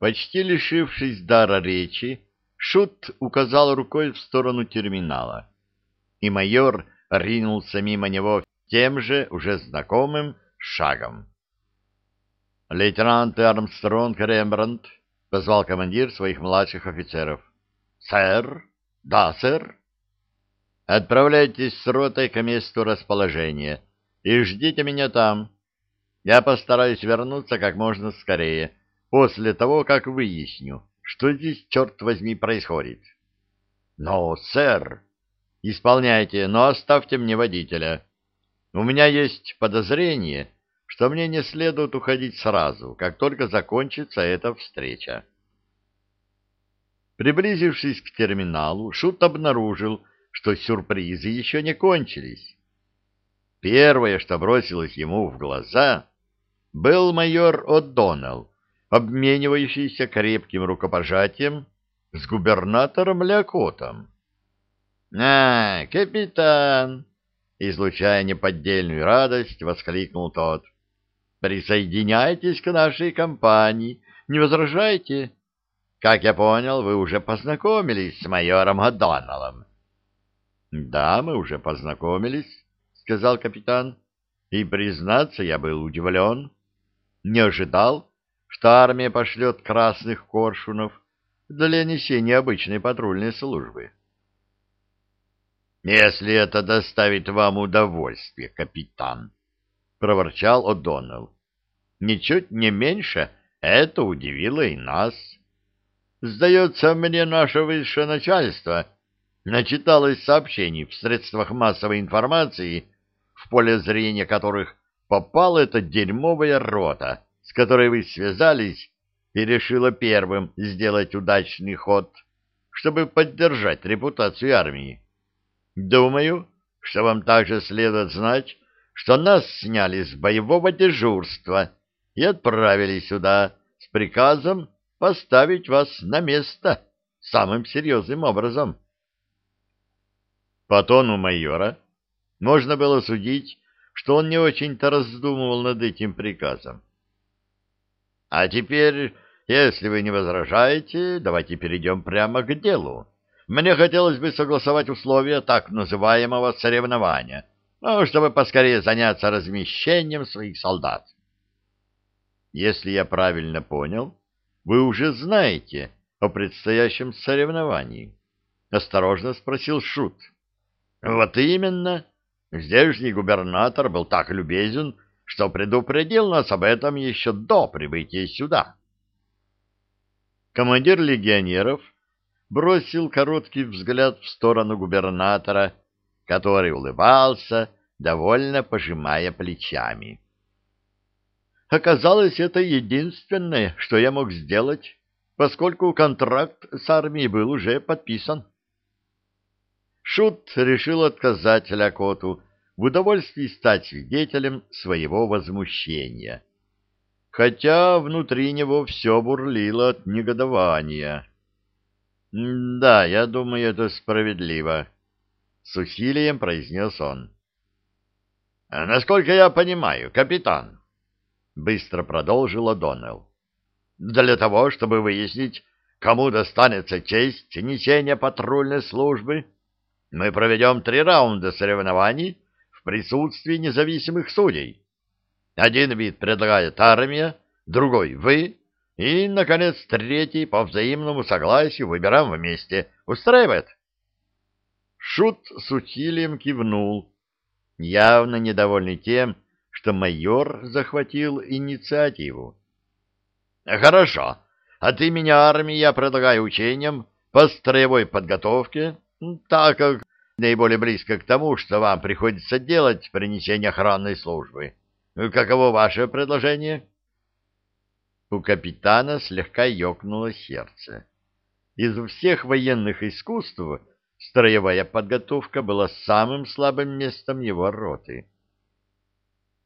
Почти лишившись дара речи, Шут указал рукой в сторону терминала, и майор ринулся мимо него тем же уже знакомым шагом. «Лейтенант Армстронг Рембрандт», — позвал командир своих младших офицеров. «Сэр? Да, сэр?» «Отправляйтесь с ротой к месту расположения и ждите меня там. Я постараюсь вернуться как можно скорее, после того, как выясню, что здесь, черт возьми, происходит». «Но, сэр...» «Исполняйте, но оставьте мне водителя. У меня есть подозрение...» что мне не следует уходить сразу, как только закончится эта встреча. Приблизившись к терминалу, Шут обнаружил, что сюрпризы еще не кончились. Первое, что бросилось ему в глаза, был майор О'Доннелл, обменивающийся крепким рукопожатием с губернатором Лякотом. — А, капитан! — излучая неподдельную радость, воскликнул тот. Присоединяйтесь к нашей компании. Не возражайте? Как я понял, вы уже познакомились с майором О'Доннеллом. — Да, мы уже познакомились, — сказал капитан. И, признаться, я был удивлен. Не ожидал, что армия пошлет красных коршунов для несения обычной патрульной службы. — Если это доставит вам удовольствие, капитан, проворчал О'Доннелл. Ничуть не меньше это удивило и нас. Сдается мне, наше высшее начальство начиталось сообщений в средствах массовой информации, в поле зрения которых попала эта дерьмовая рота, с которой вы связались и решила первым сделать удачный ход, чтобы поддержать репутацию армии. Думаю, что вам также следует знать, что нас сняли с боевого дежурства и отправили сюда с приказом поставить вас на место самым серьезным образом. По тону майора можно было судить, что он не очень-то раздумывал над этим приказом. А теперь, если вы не возражаете, давайте перейдем прямо к делу. Мне хотелось бы согласовать условия так называемого соревнования — ну, чтобы поскорее заняться размещением своих солдат. Если я правильно понял, вы уже знаете о предстоящем соревновании. Осторожно спросил Шут. Вот именно. Здешний губернатор был так любезен, что предупредил нас об этом еще до прибытия сюда. Командир легионеров бросил короткий взгляд в сторону губернатора который улыбался, довольно пожимая плечами. Оказалось, это единственное, что я мог сделать, поскольку контракт с армией был уже подписан. Шут решил отказать Лякоту в удовольствии стать свидетелем своего возмущения, хотя внутри него все бурлило от негодования. «Да, я думаю, это справедливо», с усилием произнес он. «А «Насколько я понимаю, капитан», — быстро продолжила Доннелл, «для того, чтобы выяснить, кому достанется честь несения патрульной службы, мы проведем три раунда соревнований в присутствии независимых судей. Один вид предлагает армия, другой — вы, и, наконец, третий по взаимному согласию выбираем вместе. Устраивает?» Шут с усилием кивнул, явно недовольный тем, что майор захватил инициативу. — Хорошо. От имени армии я предлагаю учениям по строевой подготовке, так как наиболее близко к тому, что вам приходится делать при несении охранной службы. Каково ваше предложение? У капитана слегка ёкнуло сердце. Из всех военных искусств Строевая подготовка была самым слабым местом его роты.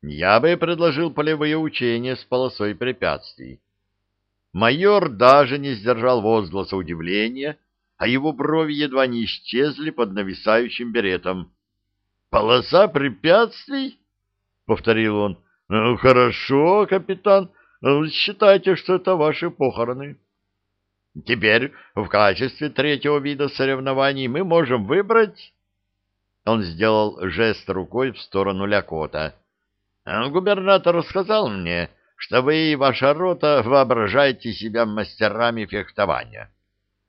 Я бы предложил полевые учения с полосой препятствий. Майор даже не сдержал возгласа удивления, а его брови едва не исчезли под нависающим беретом. «Полоса препятствий?» — повторил он. «Ну, хорошо, капитан, считайте, что это ваши похороны. Теперь в качестве третьего вида соревнований мы можем выбрать... Он сделал жест рукой в сторону Лякота. Губернатор сказал мне, что вы и ваша рота воображаете себя мастерами фехтования.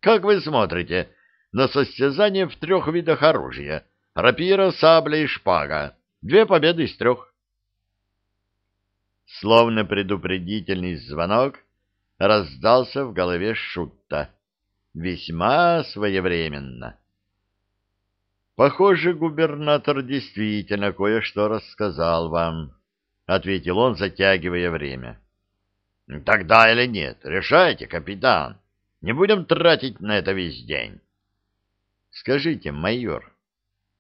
Как вы смотрите на состязание в трех видах оружия? Рапира, сабля и шпага. Две победы из трех. Словно предупредительный звонок раздался в голове Шутта. Весьма своевременно. Похоже, губернатор действительно кое-что рассказал вам, — ответил он, затягивая время. — Тогда или нет, решайте, капитан. Не будем тратить на это весь день. — Скажите, майор,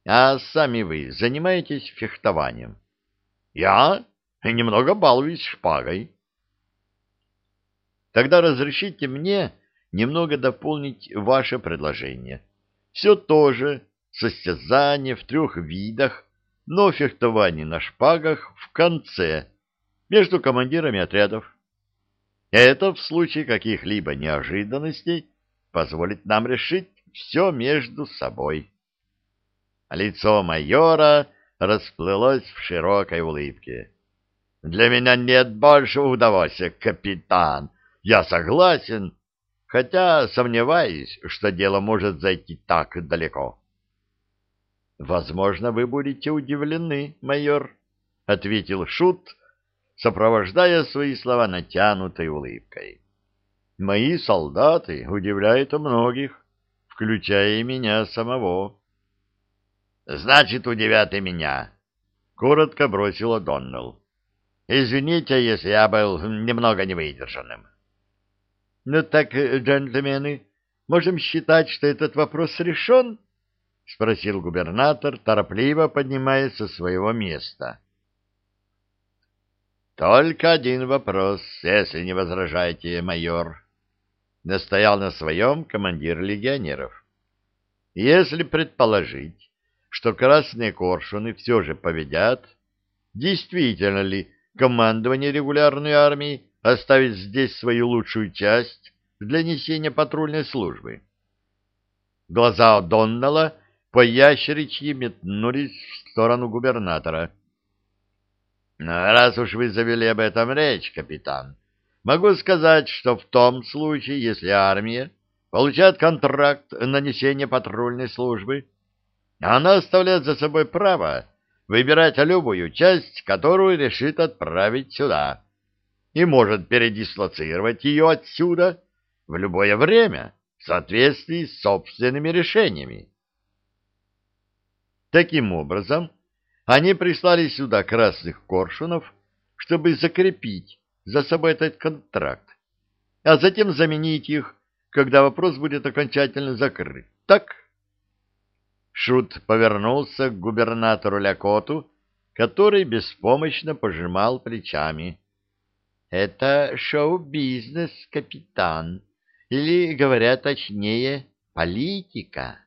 а сами вы занимаетесь фехтованием? — Я? Немного балуюсь шпагой. — Тогда разрешите мне немного дополнить ваше предложение. Все то же состязание в трех видах, но фехтование на шпагах в конце, между командирами отрядов. Это в случае каких-либо неожиданностей позволит нам решить все между собой. Лицо майора расплылось в широкой улыбке. «Для меня нет больше удовольствия, капитан. Я согласен, хотя сомневаюсь, что дело может зайти так далеко». «Возможно, вы будете удивлены, майор», — ответил Шут, сопровождая свои слова натянутой улыбкой. «Мои солдаты удивляют многих, включая и меня самого». «Значит, удивят и меня», — коротко бросила Доннелл. «Извините, если я был немного невыдержанным». «Ну так, джентльмены, можем считать, что этот вопрос решен?» — спросил губернатор, торопливо поднимаясь со своего места. Только один вопрос, если не возражаете, майор. Настоял на своем командир легионеров. Если предположить, что красные коршуны все же победят, действительно ли командование регулярной армии оставит здесь свою лучшую часть для несения патрульной службы? Глаза Доннелла по ящеричьи метнулись в сторону губернатора — Раз уж вы завели об этом речь, капитан, могу сказать, что в том случае, если армия получает контракт на несение патрульной службы, она оставляет за собой право выбирать любую часть, которую решит отправить сюда, и может передислоцировать ее отсюда в любое время в соответствии с собственными решениями. Таким образом, они прислали сюда красных коршунов, чтобы закрепить за собой этот контракт, а затем заменить их, когда вопрос будет окончательно закрыт. Так? Шут повернулся к губернатору Лякоту, который беспомощно пожимал плечами. «Это шоу-бизнес, капитан, или, говоря точнее, политика».